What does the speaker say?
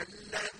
الَّذِي